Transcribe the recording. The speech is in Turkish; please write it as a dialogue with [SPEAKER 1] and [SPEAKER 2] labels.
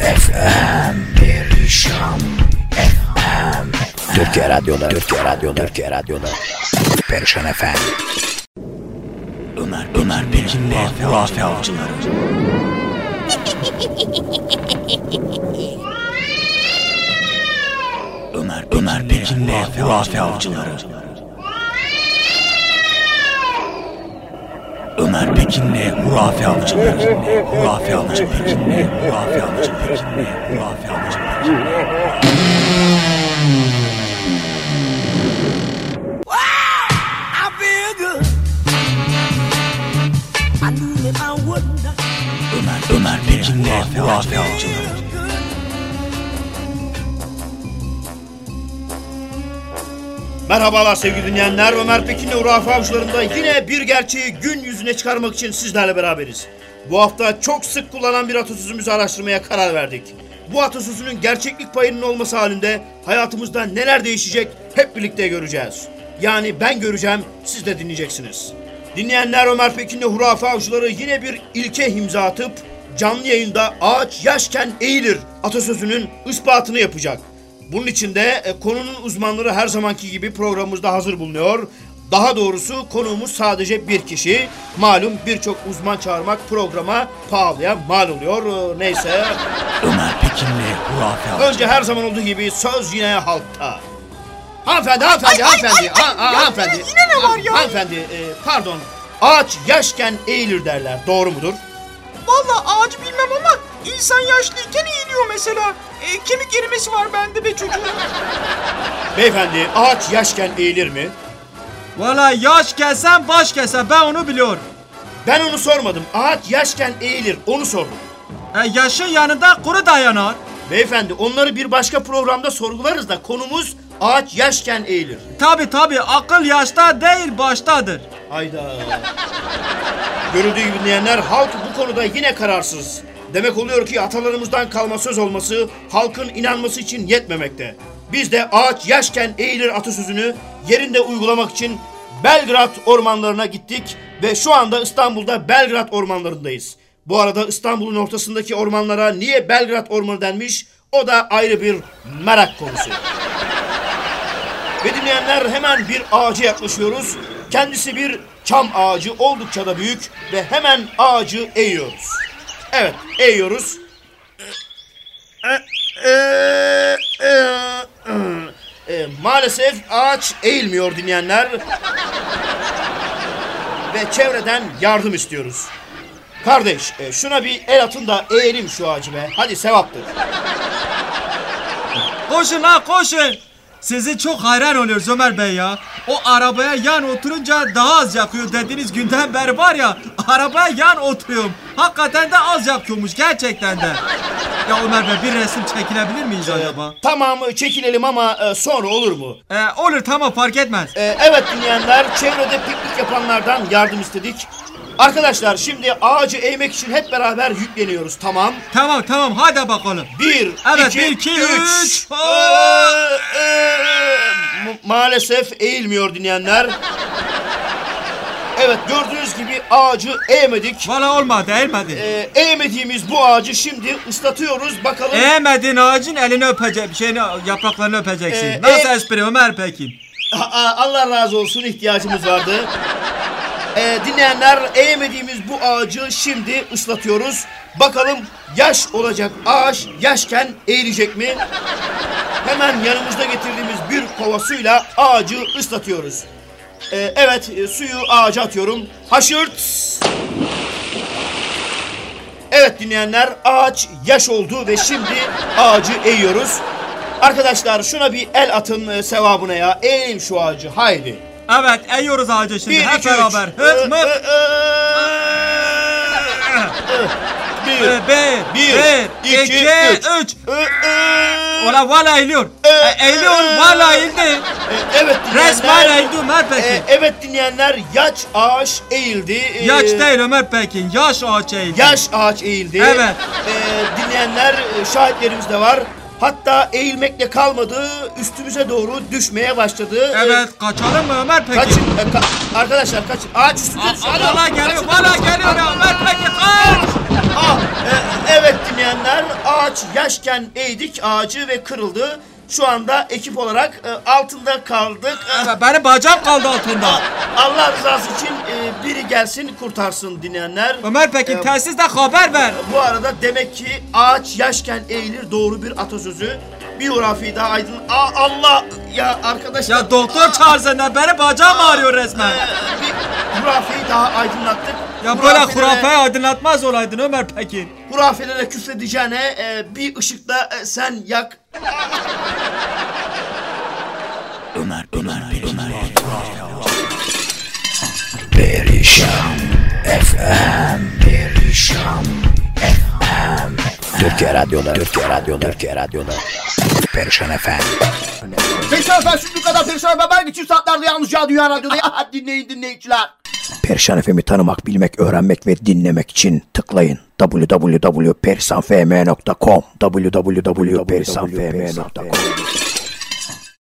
[SPEAKER 1] FM Perişan FM Türkiye Radyoları Türkiye Radyoları Türkiye Radyoları. Perişan FM Ömer Ömer Pekin'le Hurafe Avcıları. Ömer Ömer Pekin'le Hurafe Avcıları Ömer Pekin'le Hurafe Avcıları Hurafe Avcı Pekin'le Hurafe Avcı Pekin'le Hurafe Avcı Pekin'le
[SPEAKER 2] I feel good. I knew that I wouldn't.
[SPEAKER 1] Ömer Ömer Pekin'le Hurafe Avcıları
[SPEAKER 3] Merhabalar sevgili dinleyenler. Ömer Pekin'le Urafe Avcıları'nda yine bir gerçeği gün yüzüne çıkarmak için sizlerle beraberiz. Bu hafta çok sık kullanılan bir atasözümüzü araştırmaya karar verdik. Bu atasözünün gerçeklik payının olması halinde hayatımızda neler değişecek hep birlikte göreceğiz. Yani ben göreceğim, siz de dinleyeceksiniz. Dinleyenler Ömer Pekin'le Hurafe Avcıları yine bir ilke imza atıp canlı yayında ağaç yaşken eğilir atasözünün ispatını yapacak. Bunun için de e, konunun uzmanları her zamanki gibi programımızda hazır bulunuyor. Daha doğrusu konuğumuz sadece bir kişi. Malum birçok uzman çağırmak programa pahalıya mal oluyor. Ee, Neyse.
[SPEAKER 1] Ömer Pekin'le Hurafe
[SPEAKER 3] Önce her zaman olduğu gibi söz yine halkta. Hanımefendi, hanımefendi, hanımefendi, ha- ha- hanımefendi.
[SPEAKER 4] yine ne var ya?
[SPEAKER 3] Hanımefendi, e, pardon. Ağaç yaşken eğilir derler. Doğru mudur?
[SPEAKER 4] Vallahi ağacı bilmem ama insan yaşlıyken eğiliyor mesela. E, kemik erimesi var bende be çocuğum.
[SPEAKER 3] Beyefendi, ağaç yaşken eğilir mi?
[SPEAKER 5] Valla yaş kesen baş kesen ben onu biliyorum.
[SPEAKER 3] Ben onu sormadım. Ağaç yaşken eğilir. Onu sordum.
[SPEAKER 5] E, yaşın yanında kuru dayanar.
[SPEAKER 3] Beyefendi onları bir başka programda sorgularız da konumuz ağaç yaşken eğilir.
[SPEAKER 5] Tabi tabi akıl yaşta değil baştadır.
[SPEAKER 3] Hayda. Görüldüğü gibi dinleyenler halk bu konuda yine kararsız. Demek oluyor ki atalarımızdan kalma söz olması halkın inanması için yetmemekte. Biz de ağaç yaşken eğilir atasözünü yerinde uygulamak için Belgrad ormanlarına gittik ve şu anda İstanbul'da Belgrad ormanlarındayız. Bu arada İstanbul'un ortasındaki ormanlara niye Belgrad ormanı denmiş o da ayrı bir merak konusu. Ve dinleyenler hemen bir ağaca yaklaşıyoruz. Kendisi bir çam ağacı oldukça da büyük ve hemen ağacı eğiyoruz. Evet eğiyoruz. E, maalesef ağaç eğilmiyor dinleyenler. Ve çevreden yardım istiyoruz. Kardeş e, şuna bir el atın da eğelim şu ağacı be. Hadi sevaptır.
[SPEAKER 5] Koşun ha koşun. Sizi çok hayran oluyoruz Ömer Bey ya. O arabaya yan oturunca daha az yakıyor dediğiniz günden beri var ya arabaya yan oturuyorum. Hakikaten de az yakıyormuş gerçekten de. Ya Ömer Bey bir resim çekilebilir miyiz acaba?
[SPEAKER 3] Tamam çekilelim ama e, sonra olur mu?
[SPEAKER 5] Ee, olur tamam fark etmez.
[SPEAKER 3] Ee, evet dinleyenler, çevrede piknik yapanlardan yardım istedik. Arkadaşlar şimdi ağacı eğmek için hep beraber yükleniyoruz, tamam?
[SPEAKER 5] Tamam tamam hadi bakalım.
[SPEAKER 3] Bir,
[SPEAKER 5] Evet,
[SPEAKER 3] iki,
[SPEAKER 5] bir, iki,
[SPEAKER 3] üç.
[SPEAKER 5] üç.
[SPEAKER 3] Ee, e, ma- maalesef eğilmiyor dinleyenler. Evet gördüğünüz gibi ağacı eğmedik.
[SPEAKER 5] Valla olmadı eğmedi.
[SPEAKER 3] Ee, eğmediğimiz bu ağacı şimdi ıslatıyoruz. Bakalım
[SPEAKER 5] Eğmedin ağacın elini öpecek, şeyini yapraklarını öpeceksin.
[SPEAKER 3] Ee,
[SPEAKER 5] Nasıl
[SPEAKER 3] e-
[SPEAKER 5] espri Ömer Pekin?
[SPEAKER 3] Allah razı olsun ihtiyacımız vardı. Ee, dinleyenler eğmediğimiz bu ağacı şimdi ıslatıyoruz. Bakalım yaş olacak ağaç yaşken eğilecek mi? Hemen yanımızda getirdiğimiz bir kova suyla ağacı ıslatıyoruz. Ee, evet e, suyu ağaca atıyorum. Haşırt. Evet dinleyenler ağaç yaş oldu ve şimdi ağacı eğiyoruz. Arkadaşlar şuna bir el atın e, sevabına ya. Eğelim şu ağacı haydi.
[SPEAKER 5] Evet eğiyoruz ağacı şimdi
[SPEAKER 3] Bir,
[SPEAKER 5] hep
[SPEAKER 3] iki,
[SPEAKER 5] beraber.
[SPEAKER 3] üç.
[SPEAKER 5] Hıp mıp.
[SPEAKER 3] Bir,
[SPEAKER 5] Bir,
[SPEAKER 3] bir, iki, üç.
[SPEAKER 5] Ola valla eğiliyor. E, Eğiliyor valla eğildi.
[SPEAKER 3] E, Evet dinleyenler.
[SPEAKER 5] Resmen eğildi Ömer
[SPEAKER 3] E,
[SPEAKER 5] Pekin.
[SPEAKER 3] evet dinleyenler yaş ağaç eğildi. E,
[SPEAKER 5] Yaş değil Ömer Pekin. Yaş ağaç eğildi.
[SPEAKER 3] Yaş ağaç eğildi.
[SPEAKER 5] Evet.
[SPEAKER 3] E, dinleyenler e, şahitlerimiz de var. Hatta eğilmekle kalmadı, üstümüze doğru düşmeye başladı.
[SPEAKER 5] Evet kaçalım mı Ömer Pekin?
[SPEAKER 3] Kaçın, e, ka- arkadaşlar kaçın. Ağaç üstünde
[SPEAKER 5] Valla geliyor valla geliyor ya Ömer Pekin kaç.
[SPEAKER 3] Ah, e, evet dinleyenler ağaç yaşken eğdik ağacı ve kırıldı. Şu anda ekip olarak e, altında kaldık. E,
[SPEAKER 5] Benim bacağım kaldı altında.
[SPEAKER 3] Allah rızası için e, biri gelsin kurtarsın dinleyenler.
[SPEAKER 5] Ömer Pekin
[SPEAKER 3] E,
[SPEAKER 5] telsizde haber ver.
[SPEAKER 3] Bu arada demek ki ağaç yaşken eğilir doğru bir atasözü. Bir hurafi daha aydın. Aa, Allah ya arkadaşlar.
[SPEAKER 5] Ya doktor çağırsın da benim bacağım ağrıyor resmen.
[SPEAKER 3] Ee, bir hurafeyi daha aydınlattık.
[SPEAKER 5] Ya böyle
[SPEAKER 3] Hurafelere-
[SPEAKER 5] hurafeyi aydınlatmaz olaydın Ömer Pekin.
[SPEAKER 3] Hurafelere küfredeceğine e, bir ışıkla e, sen yak.
[SPEAKER 1] Ömer, Ömer, Ömer, Perişan FM, Perişan FM. Türkiye Radyo'da, Türkiye Radyo'da, Türkiye Radyo'da. Perişan FM.
[SPEAKER 6] Perişan efendim şimdi kadar Perişan efendim her geçen saatlerde yalnızca Dünya Radyo'da ya dinleyin dinleyiciler.
[SPEAKER 1] Perişan FM'i tanımak, bilmek, öğrenmek ve dinlemek için tıklayın www.perisanfm.com www.perisanfm.com